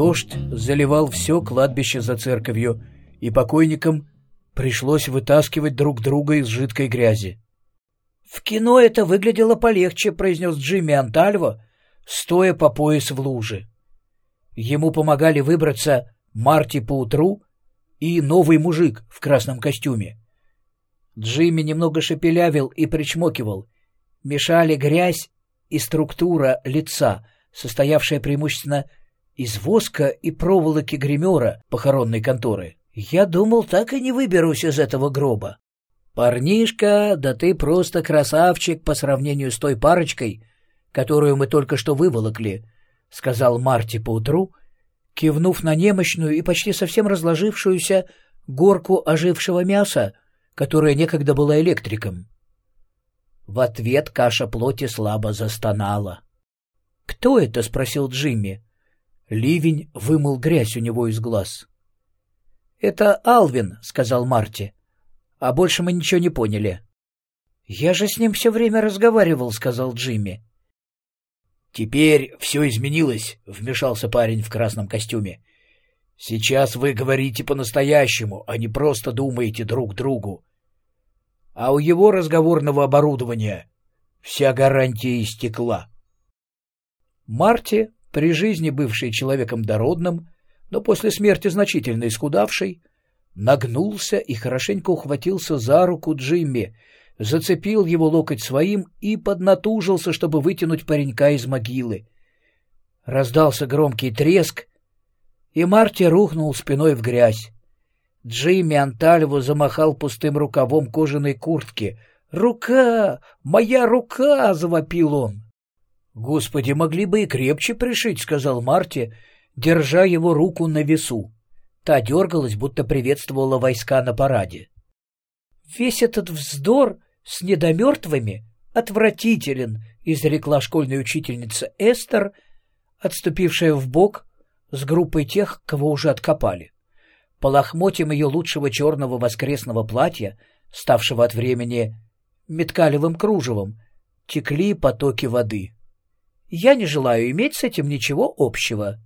Дождь заливал все кладбище за церковью, и покойникам пришлось вытаскивать друг друга из жидкой грязи. «В кино это выглядело полегче», — произнес Джимми Антальво, стоя по пояс в луже. Ему помогали выбраться Марти поутру и новый мужик в красном костюме. Джимми немного шепелявил и причмокивал. Мешали грязь и структура лица, состоявшая преимущественно из воска и проволоки гримера похоронной конторы. Я думал, так и не выберусь из этого гроба. Парнишка, да ты просто красавчик по сравнению с той парочкой, которую мы только что выволокли, — сказал Марти поутру, кивнув на немощную и почти совсем разложившуюся горку ожившего мяса, которая некогда была электриком. В ответ каша плоти слабо застонала. «Кто это?» — спросил Джимми. Ливень вымыл грязь у него из глаз. «Это Алвин», — сказал Марти. «А больше мы ничего не поняли». «Я же с ним все время разговаривал», — сказал Джимми. «Теперь все изменилось», — вмешался парень в красном костюме. «Сейчас вы говорите по-настоящему, а не просто думаете друг другу. А у его разговорного оборудования вся гарантия истекла». Марти, при жизни бывший человеком дородным, но после смерти значительно исхудавший, нагнулся и хорошенько ухватился за руку Джимми, зацепил его локоть своим и поднатужился, чтобы вытянуть паренька из могилы. Раздался громкий треск, и Марти рухнул спиной в грязь. Джимми Антальво замахал пустым рукавом кожаной куртки. «Рука! Моя рука!» — завопил он. «Господи, могли бы и крепче пришить», — сказал Марти, держа его руку на весу. Та дергалась, будто приветствовала войска на параде. «Весь этот вздор с недомертвыми отвратителен», — изрекла школьная учительница Эстер, отступившая в бок с группой тех, кого уже откопали. По лохмотьям ее лучшего черного воскресного платья, ставшего от времени меткалевым кружевом, текли потоки воды. «Я не желаю иметь с этим ничего общего».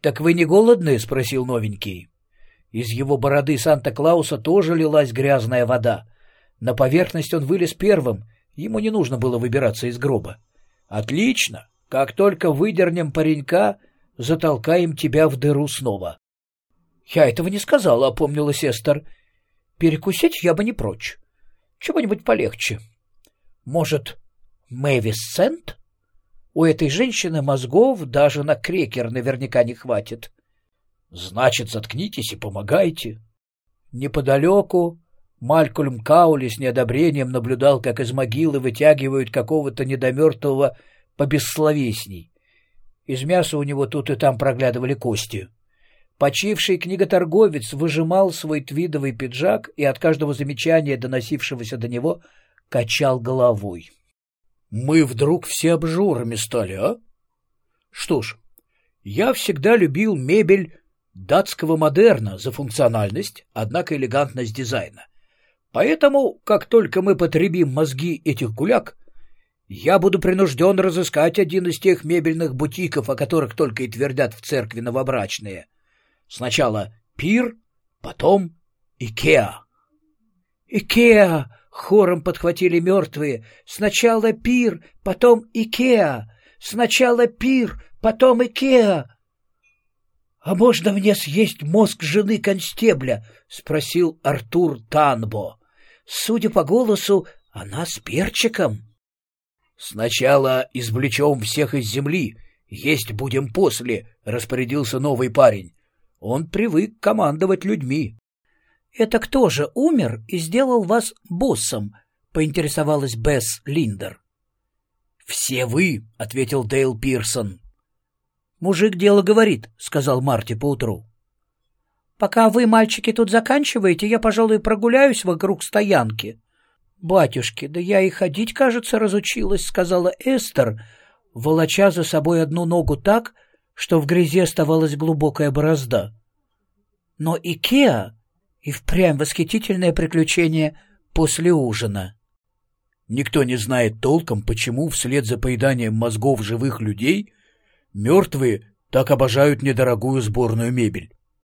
«Так вы не голодны?» — спросил новенький. Из его бороды Санта-Клауса тоже лилась грязная вода. На поверхность он вылез первым, ему не нужно было выбираться из гроба. «Отлично! Как только выдернем паренька, затолкаем тебя в дыру снова». «Я этого не сказала», — опомнилась Эстер. «Перекусить я бы не прочь. Чего-нибудь полегче. Может, Мэвис Сент?» У этой женщины мозгов даже на крекер наверняка не хватит. Значит, заткнитесь и помогайте. Неподалеку Малькольм Каули с неодобрением наблюдал, как из могилы вытягивают какого-то недомертвого побессловесней. Из мяса у него тут и там проглядывали кости. Почивший книготорговец выжимал свой твидовый пиджак и от каждого замечания, доносившегося до него, качал головой. Мы вдруг все обжорами стали, а? Что ж, я всегда любил мебель датского модерна за функциональность, однако элегантность дизайна. Поэтому, как только мы потребим мозги этих гуляк, я буду принужден разыскать один из тех мебельных бутиков, о которых только и твердят в церкви новобрачные. Сначала пир, потом Икеа. «Икеа!» Хором подхватили мертвые. Сначала пир, потом Икеа. Сначала пир, потом Икеа. — А можно мне съесть мозг жены констебля? — спросил Артур Танбо. Судя по голосу, она с перчиком. — Сначала извлечем всех из земли, есть будем после, — распорядился новый парень. Он привык командовать людьми. «Это кто же умер и сделал вас боссом?» — поинтересовалась Бесс Линдер. «Все вы», — ответил Дейл Пирсон. «Мужик дело говорит», — сказал Марти поутру. «Пока вы, мальчики, тут заканчиваете, я, пожалуй, прогуляюсь вокруг стоянки». «Батюшки, да я и ходить, кажется, разучилась», — сказала Эстер, волоча за собой одну ногу так, что в грязи оставалась глубокая борозда. «Но Икеа и впрямь восхитительное приключение после ужина. Никто не знает толком, почему вслед за поеданием мозгов живых людей мертвые так обожают недорогую сборную мебель.